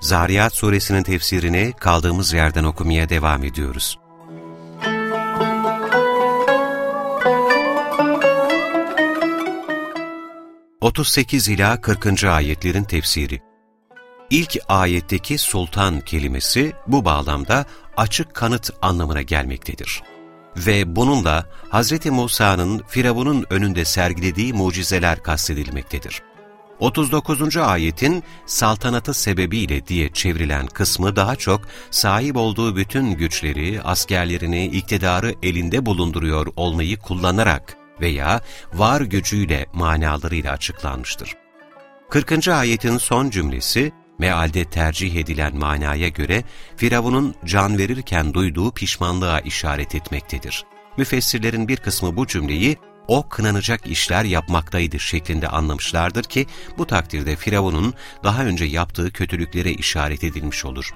Zariyat Suresinin tefsirini kaldığımız yerden okumaya devam ediyoruz. ...38 ila 40. ayetlerin tefsiri. İlk ayetteki sultan kelimesi bu bağlamda açık kanıt anlamına gelmektedir ve bununla Hz. Musa'nın Firavun'un önünde sergilediği mucizeler kastedilmektedir. 39. ayetin saltanatı sebebiyle diye çevrilen kısmı daha çok sahip olduğu bütün güçleri, askerlerini, iktidarı elinde bulunduruyor olmayı kullanarak veya var gücüyle manalarıyla açıklanmıştır. 40. ayetin son cümlesi, mealde tercih edilen manaya göre Firavun'un can verirken duyduğu pişmanlığa işaret etmektedir. Müfessirlerin bir kısmı bu cümleyi o kınanacak işler yapmaktaydı şeklinde anlamışlardır ki bu takdirde Firavun'un daha önce yaptığı kötülüklere işaret edilmiş olur.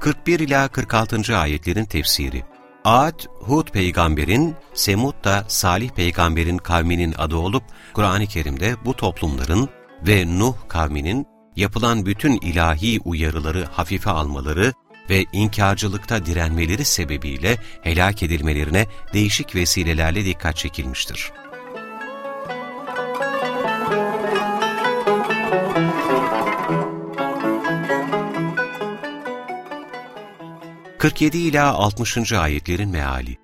41 ila 46. ayetlerin tefsiri Ad, Hud peygamberin, Semud da Salih peygamberin kavminin adı olup Kur'an-ı Kerim'de bu toplumların ve Nuh kavminin yapılan bütün ilahi uyarıları hafife almaları ve inkarcılıkta direnmeleri sebebiyle helak edilmelerine değişik vesilelerle dikkat çekilmiştir. ...47 ila 60. ayetlerin meali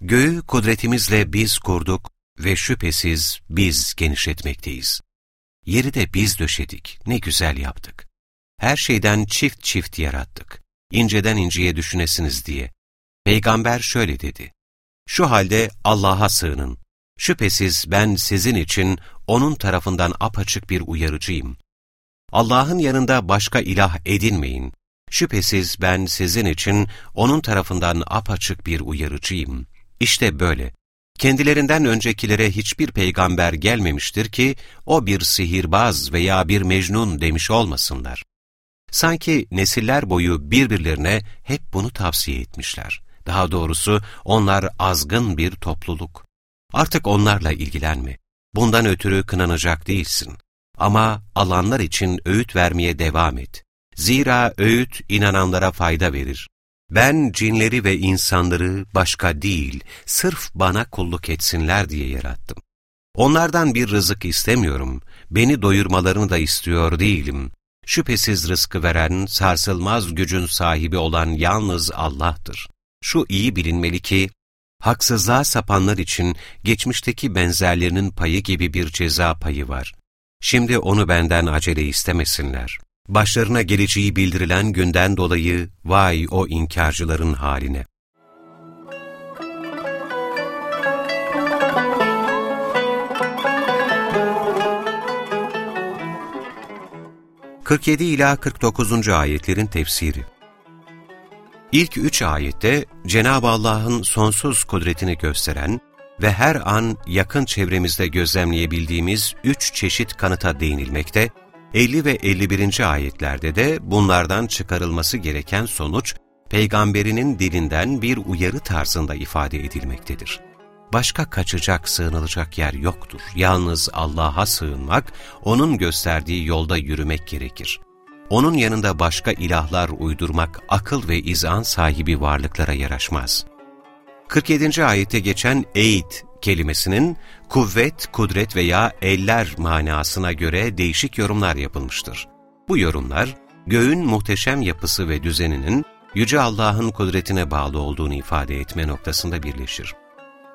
Göğü kudretimizle biz kurduk ve şüphesiz biz genişletmekteyiz. Yeri de biz döşedik, ne güzel yaptık. Her şeyden çift çift yarattık. İnceden inceye düşünesiniz diye. Peygamber şöyle dedi. Şu halde Allah'a sığının. Şüphesiz ben sizin için O'nun tarafından apaçık bir uyarıcıyım. Allah'ın yanında başka ilah edinmeyin. Şüphesiz ben sizin için O'nun tarafından apaçık bir uyarıcıyım. İşte böyle. Kendilerinden öncekilere hiçbir peygamber gelmemiştir ki o bir sihirbaz veya bir mecnun demiş olmasınlar. Sanki nesiller boyu birbirlerine hep bunu tavsiye etmişler. Daha doğrusu onlar azgın bir topluluk. Artık onlarla ilgilenme. Bundan ötürü kınanacak değilsin. Ama alanlar için öğüt vermeye devam et. Zira öğüt inananlara fayda verir. Ben cinleri ve insanları başka değil, sırf bana kulluk etsinler diye yarattım. Onlardan bir rızık istemiyorum, beni doyurmalarını da istiyor değilim. Şüphesiz rızkı veren, sarsılmaz gücün sahibi olan yalnız Allah'tır. Şu iyi bilinmeli ki, haksızlığa sapanlar için geçmişteki benzerlerinin payı gibi bir ceza payı var. Şimdi onu benden acele istemesinler. Başlarına geleceği bildirilen günden dolayı vay o inkarcıların haline. ...47 ila 49. ayetlerin tefsiri İlk üç ayette Cenab-ı Allah'ın sonsuz kudretini gösteren ve her an yakın çevremizde gözlemleyebildiğimiz üç çeşit kanıta değinilmekte 50 ve 51. ayetlerde de bunlardan çıkarılması gereken sonuç, peygamberinin dilinden bir uyarı tarzında ifade edilmektedir. Başka kaçacak, sığınılacak yer yoktur. Yalnız Allah'a sığınmak, O'nun gösterdiği yolda yürümek gerekir. O'nun yanında başka ilahlar uydurmak akıl ve izan sahibi varlıklara yaraşmaz. 47. ayette geçen eğit kelimesinin kuvvet, kudret veya eller manasına göre değişik yorumlar yapılmıştır. Bu yorumlar, göğün muhteşem yapısı ve düzeninin Yüce Allah'ın kudretine bağlı olduğunu ifade etme noktasında birleşir.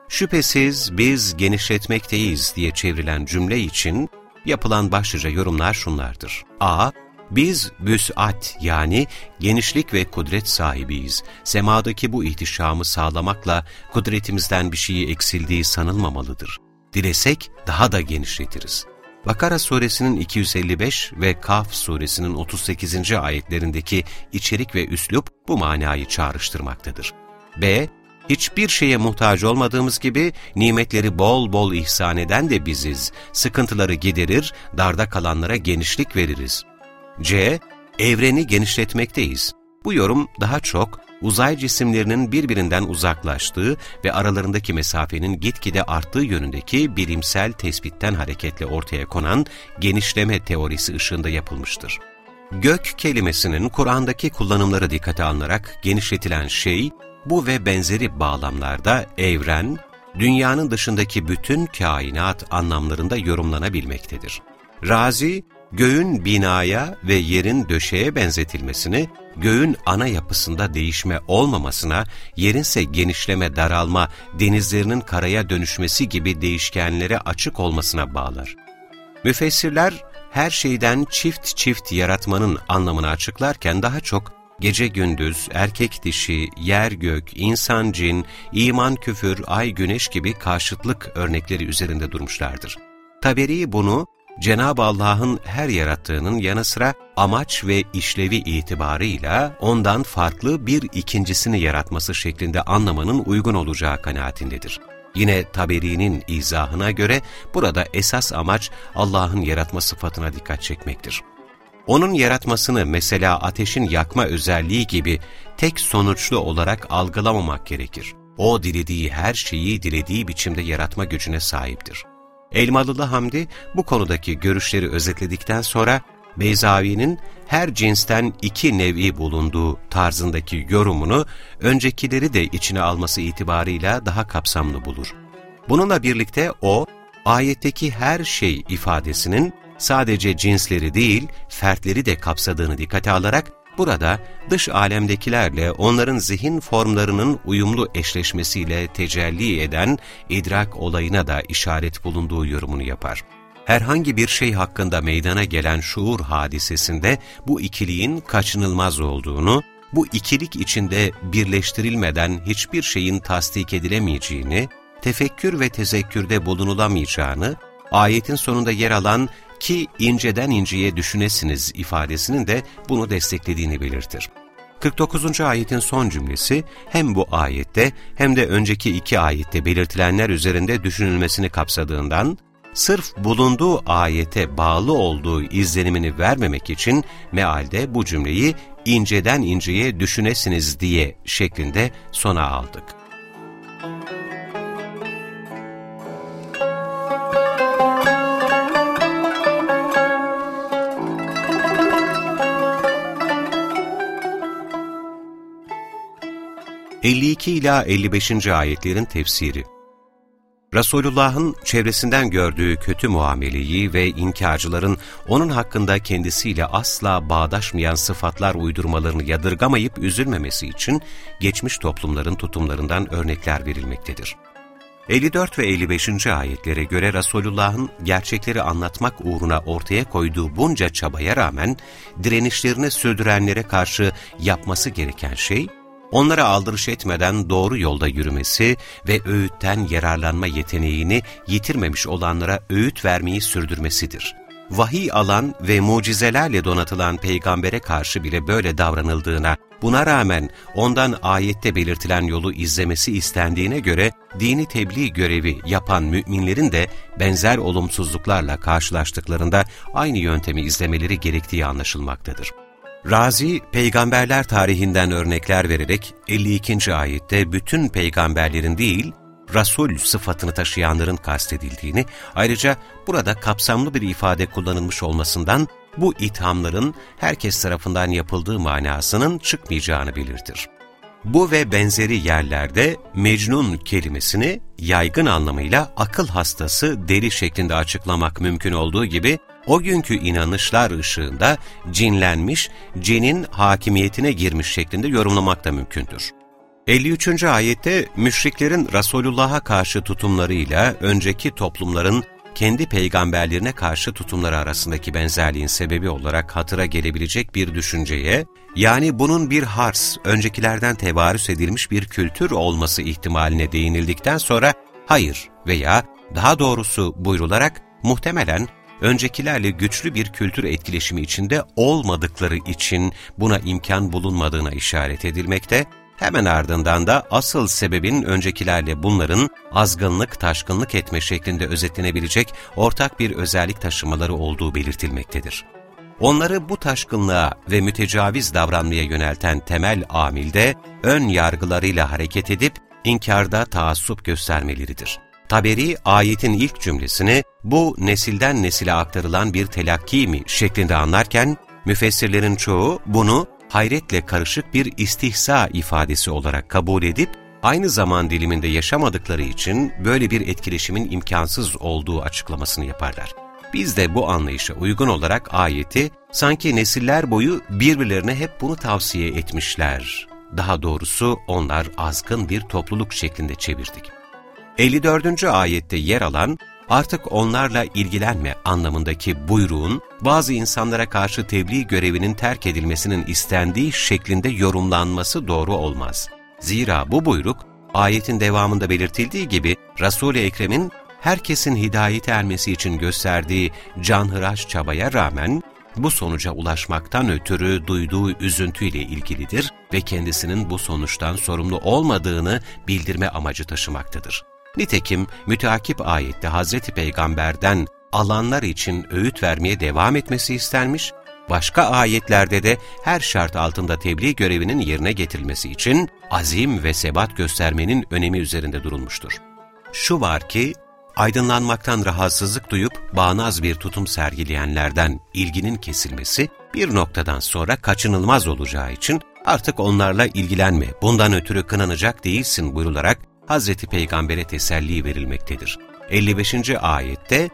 Şüphesiz biz genişletmekteyiz diye çevrilen cümle için yapılan başlıca yorumlar şunlardır. A. Biz büs'at yani genişlik ve kudret sahibiyiz. Semadaki bu ihtişamı sağlamakla kudretimizden bir şeyi eksildiği sanılmamalıdır. Dilesek daha da genişletiriz. Bakara suresinin 255 ve Kaf suresinin 38. ayetlerindeki içerik ve üslup bu manayı çağrıştırmaktadır. B. Hiçbir şeye muhtaç olmadığımız gibi nimetleri bol bol ihsan eden de biziz. Sıkıntıları giderir, darda kalanlara genişlik veririz. C. Evreni genişletmekteyiz. Bu yorum daha çok uzay cisimlerinin birbirinden uzaklaştığı ve aralarındaki mesafenin gitgide arttığı yönündeki bilimsel tespitten hareketle ortaya konan genişleme teorisi ışığında yapılmıştır. Gök kelimesinin Kur'an'daki kullanımları dikkate alınarak genişletilen şey, bu ve benzeri bağlamlarda evren, dünyanın dışındaki bütün kainat anlamlarında yorumlanabilmektedir. Razi, göğün binaya ve yerin döşeye benzetilmesini, göğün ana yapısında değişme olmamasına, yerinse genişleme, daralma, denizlerinin karaya dönüşmesi gibi değişkenlere açık olmasına bağlar. Müfessirler, her şeyden çift çift yaratmanın anlamını açıklarken daha çok gece gündüz, erkek dişi, yer gök, insan cin, iman küfür, ay güneş gibi karşıtlık örnekleri üzerinde durmuşlardır. Taberi bunu Cenab-ı Allah'ın her yarattığının yanı sıra amaç ve işlevi itibarıyla ondan farklı bir ikincisini yaratması şeklinde anlamanın uygun olacağı kanaatindedir. Yine Taberi'nin izahına göre burada esas amaç Allah'ın yaratma sıfatına dikkat çekmektir. Onun yaratmasını mesela ateşin yakma özelliği gibi tek sonuçlu olarak algılamamak gerekir. O dilediği her şeyi dilediği biçimde yaratma gücüne sahiptir. Elmalılı Hamdi bu konudaki görüşleri özetledikten sonra Beyzavi'nin her cinsten iki nevi bulunduğu tarzındaki yorumunu öncekileri de içine alması itibarıyla daha kapsamlı bulur. Bununla birlikte o, ayetteki her şey ifadesinin sadece cinsleri değil, fertleri de kapsadığını dikkate alarak, burada dış alemdekilerle onların zihin formlarının uyumlu eşleşmesiyle tecelli eden idrak olayına da işaret bulunduğu yorumunu yapar. Herhangi bir şey hakkında meydana gelen şuur hadisesinde bu ikiliğin kaçınılmaz olduğunu, bu ikilik içinde birleştirilmeden hiçbir şeyin tasdik edilemeyeceğini, tefekkür ve tezekkürde bulunulamayacağını, ayetin sonunda yer alan ki inceden inceye düşünesiniz ifadesinin de bunu desteklediğini belirtir. 49. ayetin son cümlesi hem bu ayette hem de önceki iki ayette belirtilenler üzerinde düşünülmesini kapsadığından, sırf bulunduğu ayete bağlı olduğu izlenimini vermemek için mealde bu cümleyi inceden inceye düşünesiniz diye şeklinde sona aldık. 52 ila 55. ayetlerin tefsiri Resulullah'ın çevresinden gördüğü kötü muameleyi ve inkarcıların onun hakkında kendisiyle asla bağdaşmayan sıfatlar uydurmalarını yadırgamayıp üzülmemesi için geçmiş toplumların tutumlarından örnekler verilmektedir. 54 ve 55. ayetlere göre Resulullah'ın gerçekleri anlatmak uğruna ortaya koyduğu bunca çabaya rağmen direnişlerini sürdürenlere karşı yapması gereken şey, onlara aldırış etmeden doğru yolda yürümesi ve öğütten yararlanma yeteneğini yitirmemiş olanlara öğüt vermeyi sürdürmesidir. Vahiy alan ve mucizelerle donatılan peygambere karşı bile böyle davranıldığına, buna rağmen ondan ayette belirtilen yolu izlemesi istendiğine göre dini tebliğ görevi yapan müminlerin de benzer olumsuzluklarla karşılaştıklarında aynı yöntemi izlemeleri gerektiği anlaşılmaktadır. Razi, peygamberler tarihinden örnekler vererek 52. ayette bütün peygamberlerin değil, Rasul sıfatını taşıyanların kastedildiğini, ayrıca burada kapsamlı bir ifade kullanılmış olmasından bu ithamların herkes tarafından yapıldığı manasının çıkmayacağını belirtir. Bu ve benzeri yerlerde mecnun kelimesini yaygın anlamıyla akıl hastası deli şeklinde açıklamak mümkün olduğu gibi o günkü inanışlar ışığında cinlenmiş, cinin hakimiyetine girmiş şeklinde yorumlamak da mümkündür. 53. ayette müşriklerin Resulullah'a karşı tutumlarıyla önceki toplumların kendi peygamberlerine karşı tutumları arasındaki benzerliğin sebebi olarak hatıra gelebilecek bir düşünceye, yani bunun bir hars, öncekilerden tevarüs edilmiş bir kültür olması ihtimaline değinildikten sonra hayır veya daha doğrusu buyrularak muhtemelen öncekilerle güçlü bir kültür etkileşimi içinde olmadıkları için buna imkan bulunmadığına işaret edilmekte, hemen ardından da asıl sebebin öncekilerle bunların azgınlık, taşkınlık etme şeklinde özetlenebilecek ortak bir özellik taşımaları olduğu belirtilmektedir. Onları bu taşkınlığa ve mütecaviz davranmaya yönelten temel amilde ön yargılarıyla hareket edip inkarda taassup göstermeleridir. Taberi ayetin ilk cümlesini bu nesilden nesile aktarılan bir telakki mi şeklinde anlarken müfessirlerin çoğu bunu hayretle karışık bir istihsa ifadesi olarak kabul edip aynı zaman diliminde yaşamadıkları için böyle bir etkileşimin imkansız olduğu açıklamasını yaparlar. Biz de bu anlayışa uygun olarak ayeti sanki nesiller boyu birbirlerine hep bunu tavsiye etmişler. Daha doğrusu onlar azgın bir topluluk şeklinde çevirdik. 54. ayette yer alan artık onlarla ilgilenme anlamındaki buyruğun bazı insanlara karşı tebliğ görevinin terk edilmesinin istendiği şeklinde yorumlanması doğru olmaz. Zira bu buyruk ayetin devamında belirtildiği gibi Resul-i Ekrem'in herkesin hidayete ermesi için gösterdiği canhıraş çabaya rağmen bu sonuca ulaşmaktan ötürü duyduğu üzüntüyle ilgilidir ve kendisinin bu sonuçtan sorumlu olmadığını bildirme amacı taşımaktadır. Nitekim müteakip ayette Hazreti Peygamber'den alanlar için öğüt vermeye devam etmesi istenmiş, başka ayetlerde de her şart altında tebliğ görevinin yerine getirilmesi için azim ve sebat göstermenin önemi üzerinde durulmuştur. Şu var ki, aydınlanmaktan rahatsızlık duyup bağnaz bir tutum sergileyenlerden ilginin kesilmesi bir noktadan sonra kaçınılmaz olacağı için artık onlarla ilgilenme, bundan ötürü kınanacak değilsin buyrularak Hazreti Peygamber'e teselli verilmektedir. 55. ayette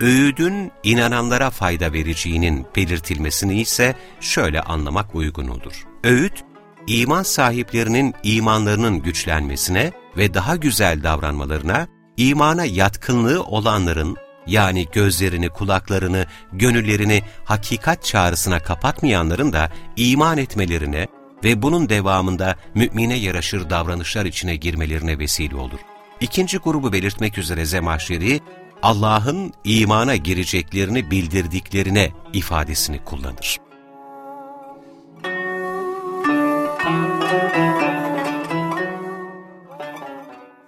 öğüdün inananlara fayda vereceğinin belirtilmesini ise şöyle anlamak uygun olur. Öğüt, iman sahiplerinin imanlarının güçlenmesine ve daha güzel davranmalarına, imana yatkınlığı olanların yani gözlerini, kulaklarını, gönüllerini hakikat çağrısına kapatmayanların da iman etmelerine ve bunun devamında mümine yaraşır davranışlar içine girmelerine vesile olur. İkinci grubu belirtmek üzere Zemahşeri, Allah'ın imana gireceklerini bildirdiklerine ifadesini kullanır.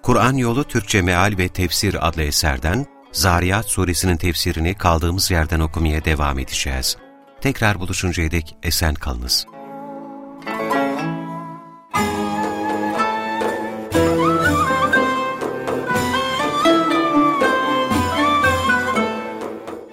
Kur'an Yolu Türkçe Meal ve Tefsir adlı eserden Zariyat suresinin tefsirini kaldığımız yerden okumaya devam edeceğiz. Tekrar buluşuncaya dek esen kalınız.